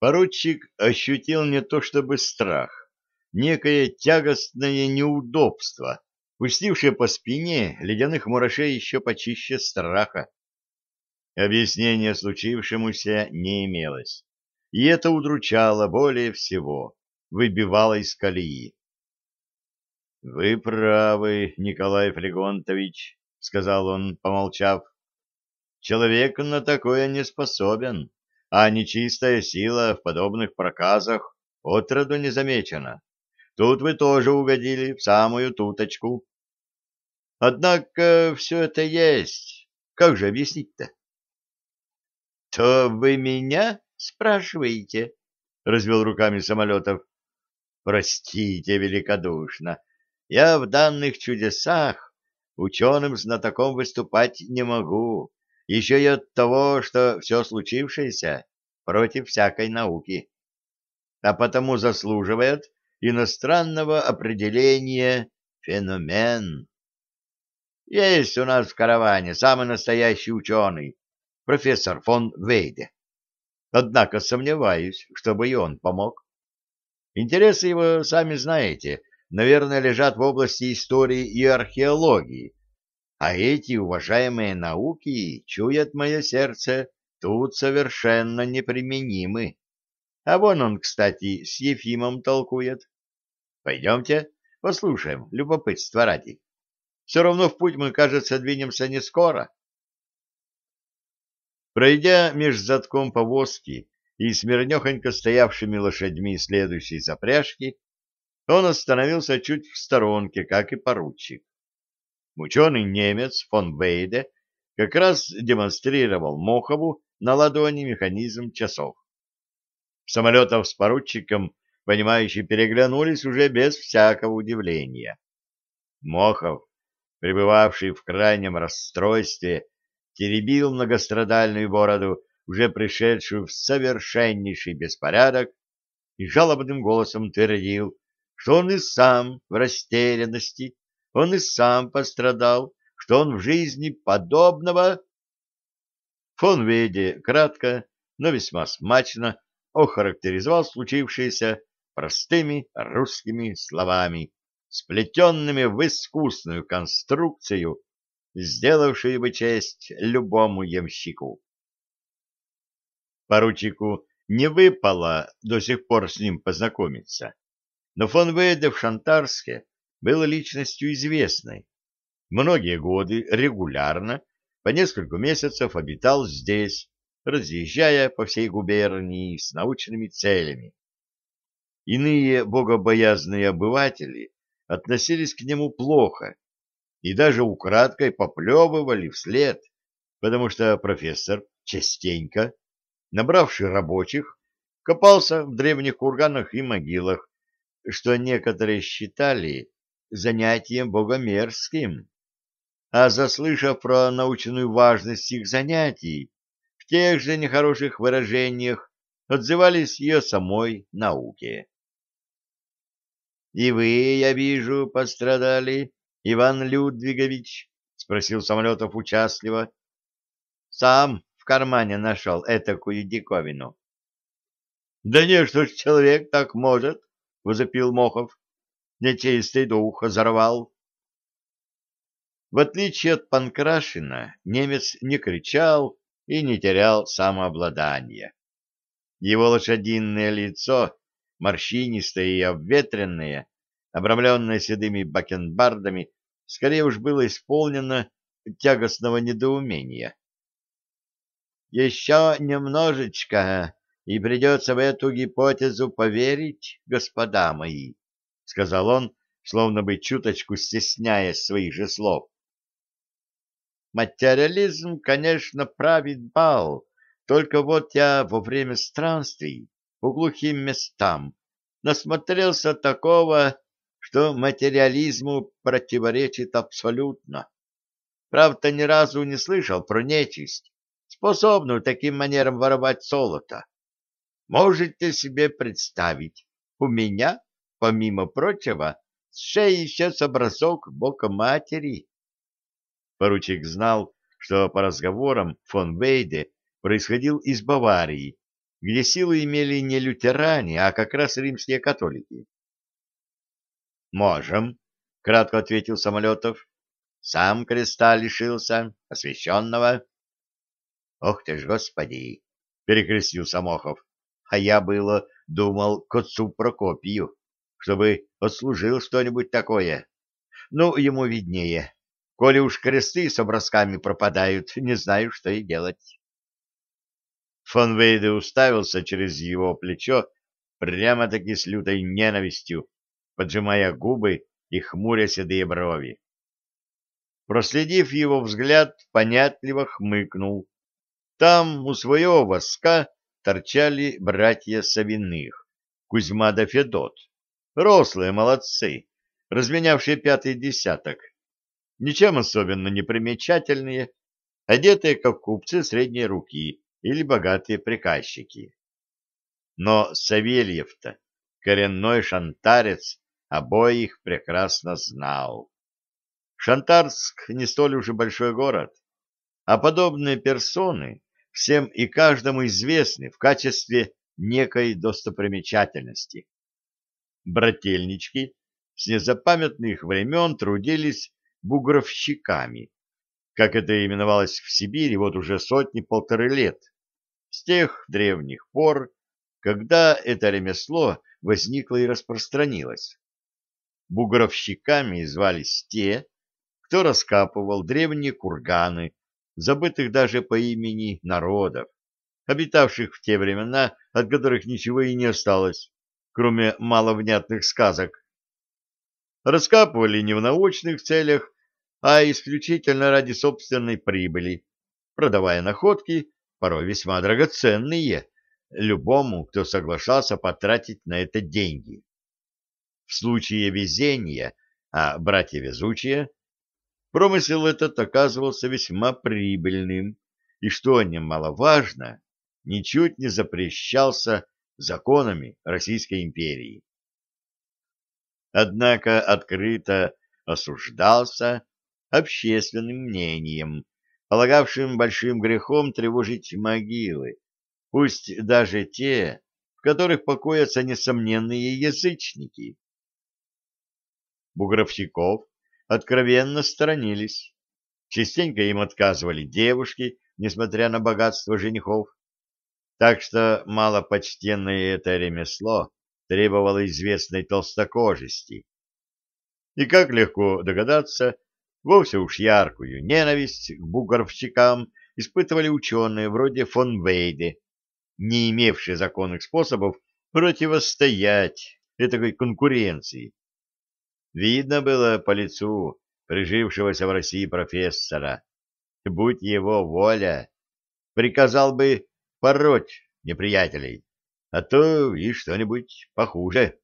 Поручик ощутил не то чтобы страх, некое тягостное неудобство, пустившее по спине ледяных мурашей еще почище страха. Объяснения случившемуся не имелось, и это удручало более всего, выбивало из колеи. — Вы правы, Николай Флегонтович, — сказал он, помолчав. — Человек на такое не способен а нечистая сила в подобных проказах отроду не замечена. Тут вы тоже угодили в самую туточку. Однако все это есть. Как же объяснить-то? — То вы меня спрашиваете? — развел руками самолетов. — Простите великодушно. Я в данных чудесах ученым-знатоком выступать не могу еще и от того, что все случившееся против всякой науки, а потому заслуживает иностранного определения феномен. Есть у нас в караване самый настоящий ученый, профессор фон Вейде. Однако сомневаюсь, чтобы и он помог. Интересы его, сами знаете, наверное, лежат в области истории и археологии, а эти уважаемые науки, чует мое сердце, тут совершенно неприменимы. А вон он, кстати, с Ефимом толкует. Пойдемте, послушаем, любопытство ради. Все равно в путь мы, кажется, двинемся не скоро. Пройдя меж затком повозки и смирнехонько стоявшими лошадьми следующей запряжки, он остановился чуть в сторонке, как и поручик. Ученый немец фон Бейде как раз демонстрировал Мохову на ладони механизм часов. Самолетов с поручиком, понимающие, переглянулись уже без всякого удивления. Мохов, пребывавший в крайнем расстройстве, теребил многострадальную бороду, уже пришедшую в совершеннейший беспорядок, и жалобным голосом твердил, что он и сам в растерянности он и сам пострадал, что он в жизни подобного... Фон Веде кратко, но весьма смачно охарактеризовал случившееся простыми русскими словами, сплетенными в искусную конструкцию, сделавшую бы честь любому ямщику. Поручику не выпало до сих пор с ним познакомиться, но фон Вейде в Шантарске был личностью известной. Многие годы регулярно, по несколько месяцев обитал здесь, разъезжая по всей губернии с научными целями. Иные богобоязные обыватели относились к нему плохо и даже украдкой поплевывали вслед, потому что профессор частенько, набравший рабочих, копался в древних курганах и могилах, что некоторые считали занятием богомерзким. А заслышав про научную важность их занятий, в тех же нехороших выражениях отзывались ее самой науке. — И вы, я вижу, пострадали, Иван Людвигович? — спросил Самолетов участливо. — Сам в кармане нашел этакую диковину. — Да не, что ж человек так может, — возопил Мохов нечистый дух озорвал. В отличие от Панкрашина, немец не кричал и не терял самообладания. Его лошадиное лицо, морщинистое и обветренное, обрамленное седыми бакенбардами, скорее уж было исполнено тягостного недоумения. «Еще немножечко, и придется в эту гипотезу поверить, господа мои», — сказал он, словно бы чуточку стесняясь своих же слов. Материализм, конечно, правит бал, только вот я во время странствий по глухим местам насмотрелся такого, что материализму противоречит абсолютно. Правда, ни разу не слышал про нечисть, способную таким манером воровать золото. Можете себе представить, у меня помимо прочего, с шеи исчез образок бока матери. Поручик знал, что по разговорам фон Вейде происходил из Баварии где силу имели не лютеране, а как раз римские католики. «Можем», — кратко ответил Самолетов. «Сам креста лишился, освященного». «Ох ты ж, господи!» — перекрестил Самохов. «А я было думал к отцу Прокопию, чтобы отслужил что-нибудь такое. Ну, ему виднее. Коли уж кресты с образками пропадают, не знаю, что и делать». Фон Вейде уставился через его плечо прямо-таки с лютой ненавистью поджимая губы и хмуря седые брови. Проследив его взгляд, понятливо хмыкнул. Там у своего воска торчали братья Савиных, Кузьма да Федот, рослые молодцы, разменявшие пятый десяток, ничем особенно не примечательные, одетые как купцы средней руки или богатые приказчики. Но Савельев-то, коренной шантарец, обоих прекрасно знал. Шантарск не столь уж и большой город, а подобные персоны всем и каждому известны в качестве некой достопримечательности. Брательнички с незапамятных времен трудились бугровщиками, как это именовалось в Сибири вот уже сотни-полторы лет, с тех древних пор, когда это ремесло возникло и распространилось. Бугровщиками звались те, кто раскапывал древние курганы, забытых даже по имени народов, обитавших в те времена, от которых ничего и не осталось, кроме маловнятных сказок. Раскапывали не в научных целях, а исключительно ради собственной прибыли, продавая находки, порой весьма драгоценные, любому, кто соглашался потратить на это деньги. В случае везения, а братья везучие, промысел этот оказывался весьма прибыльным, и, что немаловажно, ничуть не запрещался законами Российской империи. Однако открыто осуждался общественным мнением, полагавшим большим грехом тревожить могилы, пусть даже те, в которых покоятся несомненные язычники бугровщиков откровенно сторонились. Частенько им отказывали девушки, несмотря на богатство женихов. Так что малопочтенное это ремесло требовало известной толстокожести. И, как легко догадаться, вовсе уж яркую ненависть к бугровщикам испытывали ученые вроде фон Вейде, не имевшие законных способов противостоять этой конкуренции Видно было по лицу прижившегося в России профессора. Будь его воля, приказал бы пороть неприятелей, а то и что-нибудь похуже.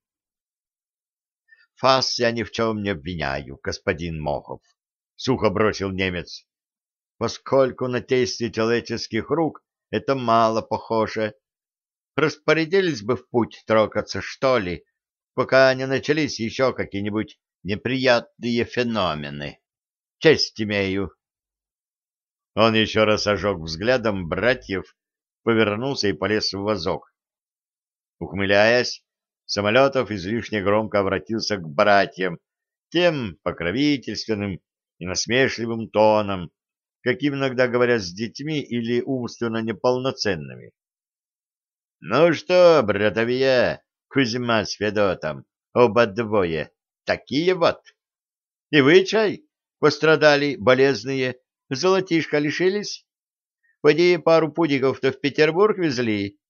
«Фас я ни в чем не обвиняю, господин Мохов», — сухо бросил немец, «поскольку на действие человеческих рук это мало похоже. Распорядились бы в путь трогаться, что ли, пока не начались еще какие-нибудь неприятные феномены. Честь имею. Он еще раз ожег взглядом братьев, повернулся и полез в вазок. Ухмыляясь, Самолетов излишне громко обратился к братьям, тем покровительственным и насмешливым тоном, каким иногда говорят с детьми или умственно неполноценными. — Ну что, братовья, Кузьма с Федотом, оба двое, такие вот. И вы, чай, пострадали, болезные, золотишко лишились? Поди пару пудиков-то в Петербург везли.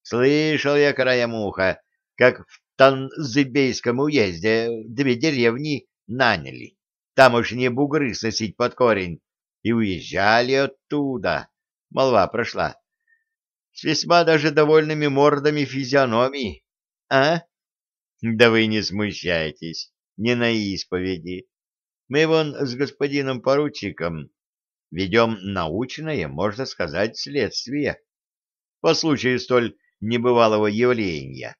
Слышал я краем уха, как в Танзыбейском уезде две деревни наняли. Там уж не бугры сносить под корень. И уезжали оттуда. Молва прошла. С весьма даже довольными мордами физиономии. А? Да вы не смущайтесь, не на исповеди. Мы вон с господином поручиком ведем научное, можно сказать, следствие. По случаю столь небывалого явления.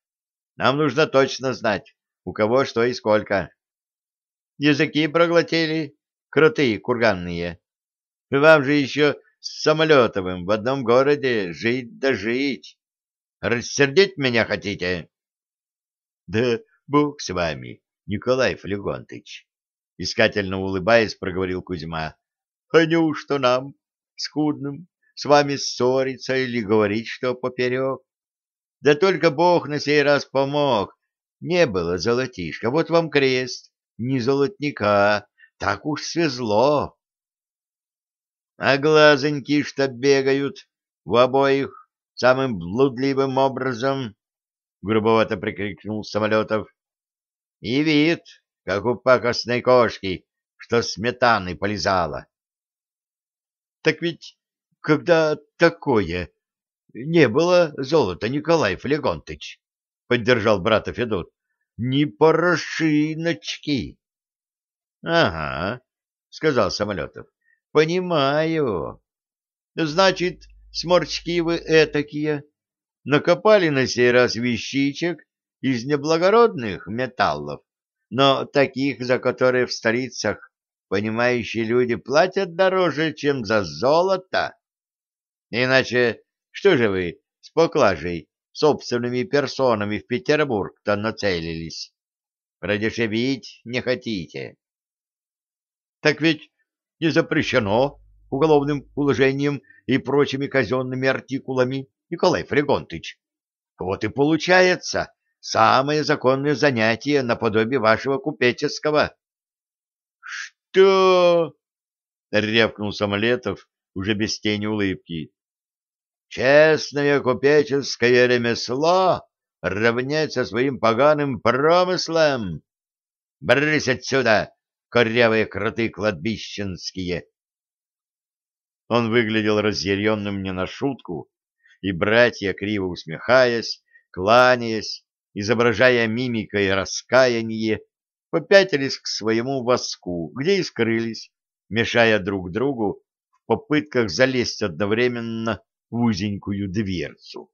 Нам нужно точно знать, у кого что и сколько. Языки проглотили, кроты курганные. Вам же еще с Самолетовым в одном городе жить да жить. Рассердить меня хотите? — Да бог с вами, Николай Флегонтыч, — искательно улыбаясь, проговорил Кузьма. — А неужто нам, скудным, с вами ссориться или говорить, что поперек? Да только Бог на сей раз помог. Не было золотишка, вот вам крест, не золотника, так уж свезло. А глазоньки, что бегают в обоих самым блудливым образом, — грубовато прикрикнул Самолетов. — И вид, как у пакостной кошки, что сметаны полизала. — Так ведь когда такое? Не было золота, Николай Флегонтыч, — поддержал брата Федот. — Не порошиночки. — Ага, — сказал Самолетов. — Понимаю. Значит, сморчки вы этакие. Накопали на сей раз вещичек из неблагородных металлов, но таких, за которые в столицах понимающие люди платят дороже, чем за золото. Иначе что же вы с поклажей собственными персонами в Петербург-то нацелились? Продешевить не хотите? Так ведь не запрещено уголовным уложением и прочими казенными артикулами, Николай Фрегонтыч. Вот и получается самое законное занятие наподобие вашего купеческого. — Что? — рявкнул Самолетов уже без тени улыбки. Честное купеческое ремесло равняется своим поганым промыслом. Брысь отсюда, корявые кроты кладбищенские! Он выглядел разъяренным не на шутку, и братья, криво усмехаясь, кланяясь, изображая мимикой раскаяние, попятились к своему воску, где и скрылись, мешая друг другу в попытках залезть одновременно в узенькую дверцу.